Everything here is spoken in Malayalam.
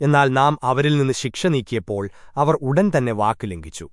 എന്നാൽ നാം അവരിൽ നിന്ന് ശിക്ഷ നീക്കിയപ്പോൾ അവർ ഉടൻ തന്നെ വാക്കു ലംഘിച്ചു.